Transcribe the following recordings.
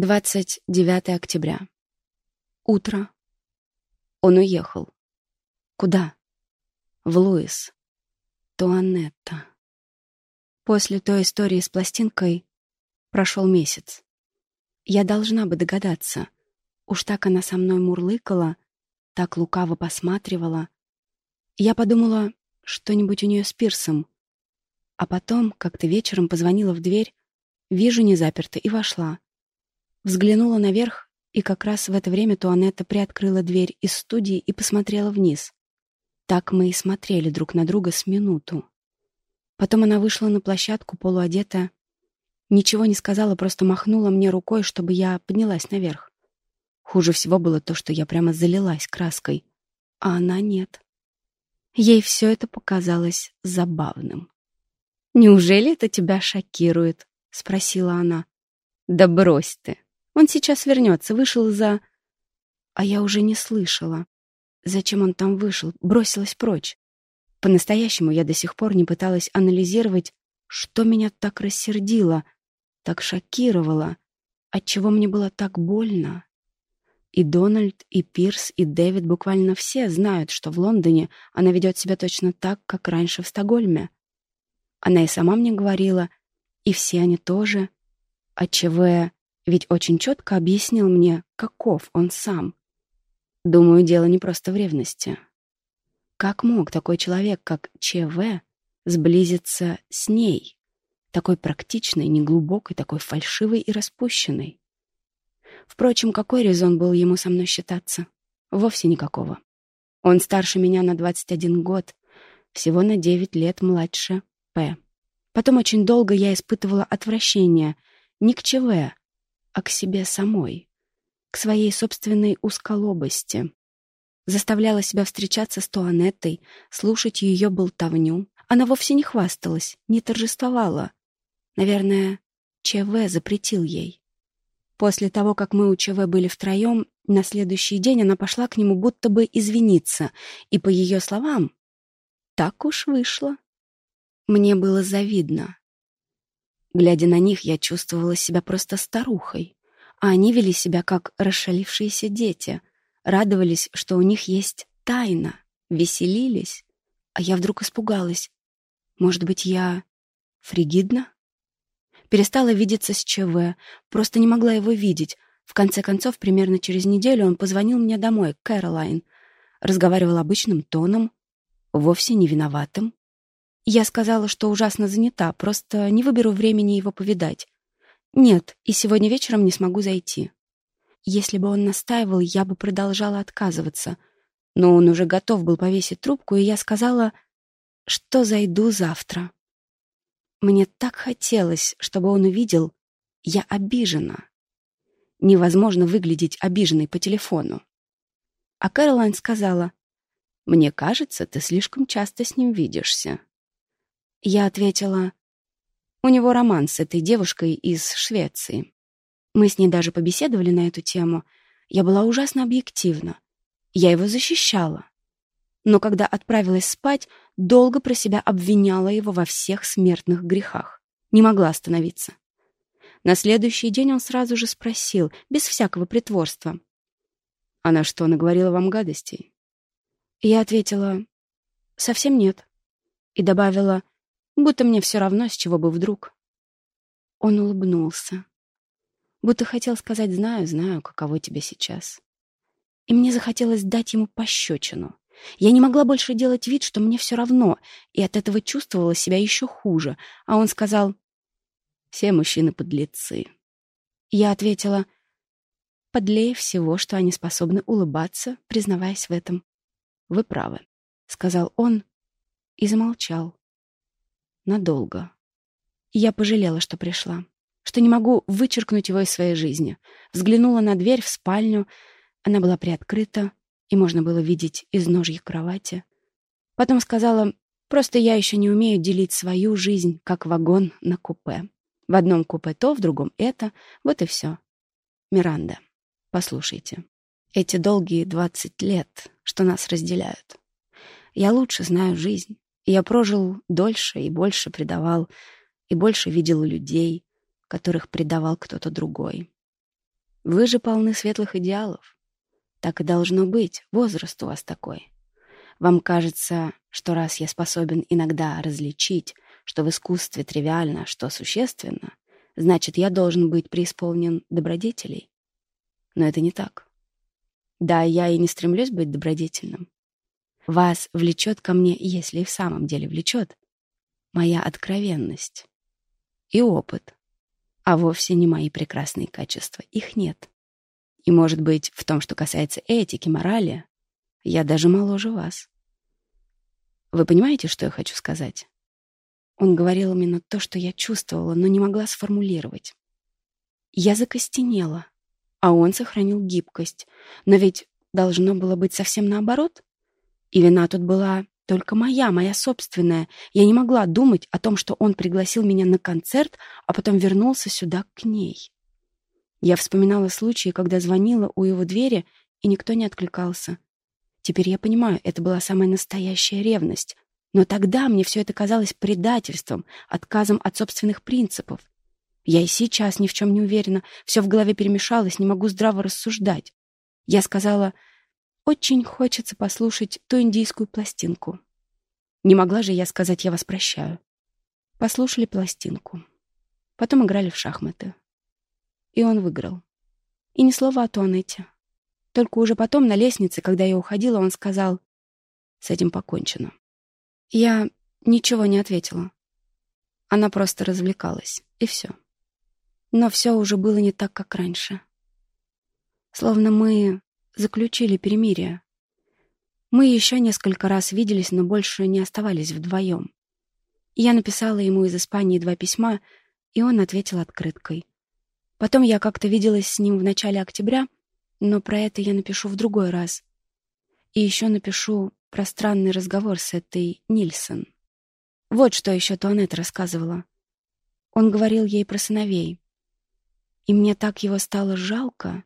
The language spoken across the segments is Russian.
29 октября. Утро. Он уехал. Куда? В Луис. Туанетта. После той истории с пластинкой прошел месяц. Я должна бы догадаться. Уж так она со мной мурлыкала, так лукаво посматривала. Я подумала, что-нибудь у нее с пирсом. А потом, как-то вечером, позвонила в дверь, вижу, не заперто, и вошла. Взглянула наверх, и как раз в это время Туанетта приоткрыла дверь из студии и посмотрела вниз. Так мы и смотрели друг на друга с минуту. Потом она вышла на площадку, полуодета. Ничего не сказала, просто махнула мне рукой, чтобы я поднялась наверх. Хуже всего было то, что я прямо залилась краской, а она нет. Ей все это показалось забавным. «Неужели это тебя шокирует?» — спросила она. «Да брось ты!» Он сейчас вернется, вышел за... А я уже не слышала. Зачем он там вышел? Бросилась прочь. По-настоящему я до сих пор не пыталась анализировать, что меня так рассердило, так шокировало, отчего мне было так больно. И Дональд, и Пирс, и Дэвид буквально все знают, что в Лондоне она ведет себя точно так, как раньше в Стокгольме. Она и сама мне говорила, и все они тоже, отчего я ведь очень четко объяснил мне, каков он сам. Думаю, дело не просто в ревности. Как мог такой человек, как ЧВ, сблизиться с ней, такой практичной, неглубокой, такой фальшивой и распущенной? Впрочем, какой резон был ему со мной считаться? Вовсе никакого. Он старше меня на 21 год, всего на 9 лет младше П. Потом очень долго я испытывала отвращение не к ЧВ, а к себе самой, к своей собственной узколобости. Заставляла себя встречаться с Туанеттой, слушать ее болтовню. Она вовсе не хвасталась, не торжествовала. Наверное, ЧВ запретил ей. После того, как мы у ЧВ были втроем, на следующий день она пошла к нему будто бы извиниться, и, по ее словам, так уж вышло. Мне было завидно. Глядя на них, я чувствовала себя просто старухой, а они вели себя как расшалившиеся дети, радовались, что у них есть тайна, веселились, а я вдруг испугалась. Может быть, я фригидна? Перестала видеться с ЧВ, просто не могла его видеть. В конце концов, примерно через неделю он позвонил мне домой, Кэролайн. Разговаривал обычным тоном, вовсе не виноватым. Я сказала, что ужасно занята, просто не выберу времени его повидать. Нет, и сегодня вечером не смогу зайти. Если бы он настаивал, я бы продолжала отказываться. Но он уже готов был повесить трубку, и я сказала, что зайду завтра. Мне так хотелось, чтобы он увидел, я обижена. Невозможно выглядеть обиженной по телефону. А Кэролайн сказала, «Мне кажется, ты слишком часто с ним видишься». Я ответила, у него роман с этой девушкой из Швеции. Мы с ней даже побеседовали на эту тему. Я была ужасно объективна. Я его защищала. Но когда отправилась спать, долго про себя обвиняла его во всех смертных грехах. Не могла остановиться. На следующий день он сразу же спросил, без всякого притворства. «Она что, наговорила вам гадостей?» Я ответила, «Совсем нет». И добавила, будто мне все равно, с чего бы вдруг. Он улыбнулся, будто хотел сказать «знаю, знаю, каково тебе сейчас». И мне захотелось дать ему пощечину. Я не могла больше делать вид, что мне все равно, и от этого чувствовала себя еще хуже. А он сказал «Все мужчины подлецы». Я ответила «Подлее всего, что они способны улыбаться, признаваясь в этом». «Вы правы», — сказал он и замолчал надолго. Я пожалела, что пришла, что не могу вычеркнуть его из своей жизни. Взглянула на дверь в спальню, она была приоткрыта, и можно было видеть из ножья кровати. Потом сказала, просто я еще не умею делить свою жизнь, как вагон на купе. В одном купе то, в другом это, вот и все. Миранда, послушайте, эти долгие двадцать лет, что нас разделяют. Я лучше знаю жизнь. Я прожил дольше и больше предавал, и больше видел людей, которых предавал кто-то другой. Вы же полны светлых идеалов. Так и должно быть, возраст у вас такой. Вам кажется, что раз я способен иногда различить, что в искусстве тривиально, что существенно, значит, я должен быть преисполнен добродетелей. Но это не так. Да, я и не стремлюсь быть добродетельным. Вас влечет ко мне, если и в самом деле влечет, моя откровенность и опыт, а вовсе не мои прекрасные качества. Их нет. И, может быть, в том, что касается этики, морали, я даже моложе вас. Вы понимаете, что я хочу сказать? Он говорил именно то, что я чувствовала, но не могла сформулировать. Я закостенела, а он сохранил гибкость. Но ведь должно было быть совсем наоборот. И вина тут была только моя, моя собственная. Я не могла думать о том, что он пригласил меня на концерт, а потом вернулся сюда к ней. Я вспоминала случаи, когда звонила у его двери, и никто не откликался. Теперь я понимаю, это была самая настоящая ревность. Но тогда мне все это казалось предательством, отказом от собственных принципов. Я и сейчас ни в чем не уверена, все в голове перемешалось, не могу здраво рассуждать. Я сказала, очень хочется послушать ту индийскую пластинку. Не могла же я сказать «я вас прощаю». Послушали пластинку. Потом играли в шахматы. И он выиграл. И ни слова о Туанете. Только уже потом на лестнице, когда я уходила, он сказал «С этим покончено». Я ничего не ответила. Она просто развлекалась, и все. Но все уже было не так, как раньше. Словно мы заключили перемирие. Мы еще несколько раз виделись, но больше не оставались вдвоем. Я написала ему из Испании два письма, и он ответил открыткой. Потом я как-то виделась с ним в начале октября, но про это я напишу в другой раз. И еще напишу пространный разговор с этой Нильсон. Вот что еще Туанет рассказывала. Он говорил ей про сыновей. И мне так его стало жалко,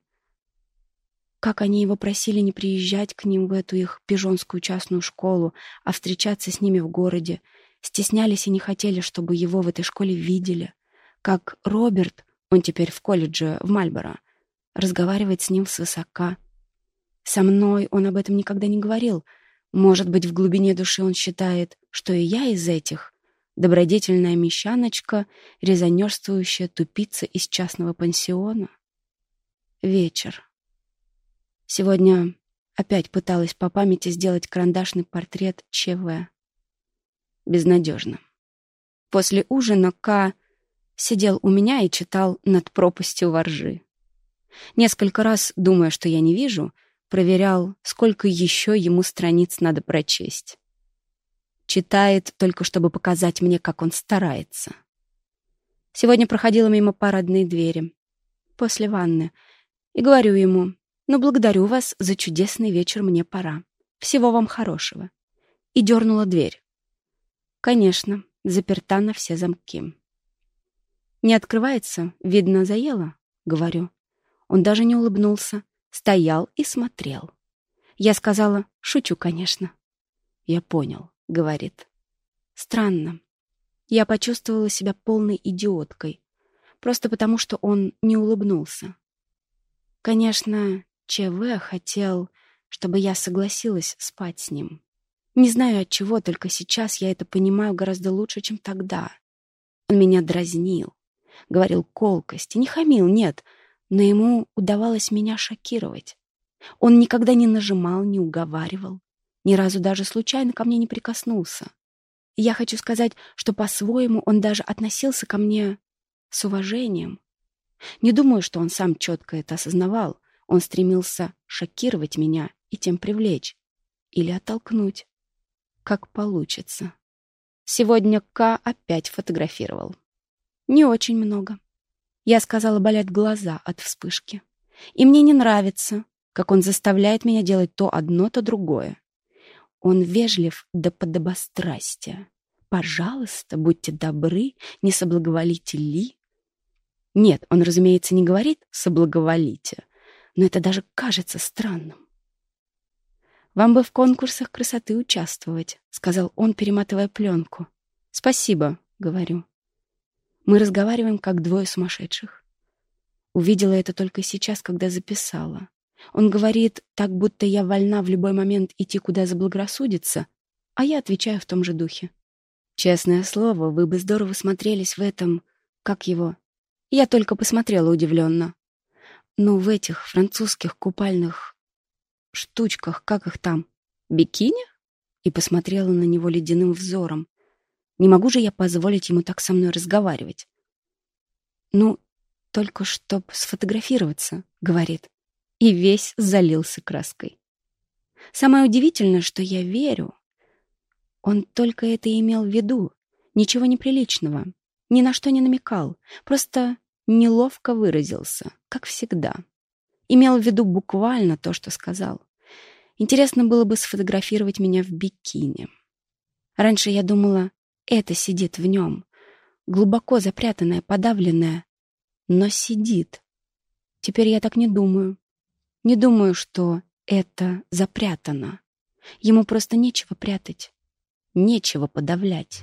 как они его просили не приезжать к ним в эту их пижонскую частную школу, а встречаться с ними в городе, стеснялись и не хотели, чтобы его в этой школе видели. Как Роберт, он теперь в колледже в Мальборо, разговаривает с ним свысока. Со мной он об этом никогда не говорил — может быть, в глубине души он считает, что и я из этих — добродетельная мещаночка, резонерствующая тупица из частного пансиона? Вечер. Сегодня опять пыталась по памяти сделать карандашный портрет ЧВ. Безнадежно. После ужина К сидел у меня и читал «Над пропастью воржи». Несколько раз, думая, что я не вижу, проверял, сколько еще ему страниц надо прочесть. Читает только, чтобы показать мне, как он старается. Сегодня проходила мимо парадной двери, после ванны, и говорю ему, «Ну, благодарю вас за чудесный вечер, мне пора. Всего вам хорошего». И дернула дверь. Конечно, заперта на все замки. «Не открывается? Видно, заело?» — говорю. Он даже не улыбнулся, стоял и смотрел. Я сказала, шучу, конечно. «Я понял», — говорит. Странно. Я почувствовала себя полной идиоткой, просто потому что он не улыбнулся. Конечно, ЧВ хотел, чтобы я согласилась спать с ним. Не знаю от чего, только сейчас я это понимаю гораздо лучше, чем тогда. Он меня дразнил, говорил колкости, не хамил, нет — но ему удавалось меня шокировать. Он никогда не нажимал, не уговаривал, ни разу даже случайно ко мне не прикоснулся. я хочу сказать, что по-своему он даже относился ко мне с уважением. Не думаю, что он сам четко это осознавал. Он стремился шокировать меня и тем привлечь. Или оттолкнуть. Как получится. Сегодня К опять фотографировал. Не очень много. Я сказала, болят глаза от вспышки. И мне не нравится, как он заставляет меня делать то одно, то другое. Он вежлив до подобострастия. Пожалуйста, будьте добры, не соблаговолите ли? Нет, он, разумеется, не говорит «соблаговолите», но это даже кажется странным. «Вам бы в конкурсах красоты участвовать», — сказал он, перематывая пленку. «Спасибо», — говорю. Мы разговариваем, как двое сумасшедших. Увидела это только сейчас, когда записала. Он говорит, так будто я вольна в любой момент идти, куда заблагорассудится, а я отвечаю в том же духе. Честное слово, вы бы здорово смотрелись в этом... Как его? Я только посмотрела удивленно. Ну, в этих французских купальных штучках, как их там? Бикини? И посмотрела на него ледяным взором. Не могу же я позволить ему так со мной разговаривать. Ну, только чтоб сфотографироваться, говорит. И весь залился краской. Самое удивительное, что я верю. Он только это имел в виду. Ничего неприличного. Ни на что не намекал. Просто неловко выразился, как всегда. Имел в виду буквально то, что сказал. Интересно было бы сфотографировать меня в бикини. Раньше я думала, это сидит в нем. Глубоко запрятанное, подавленное. Но сидит. Теперь я так не думаю. Не думаю, что это запрятано. Ему просто нечего прятать. Нечего подавлять.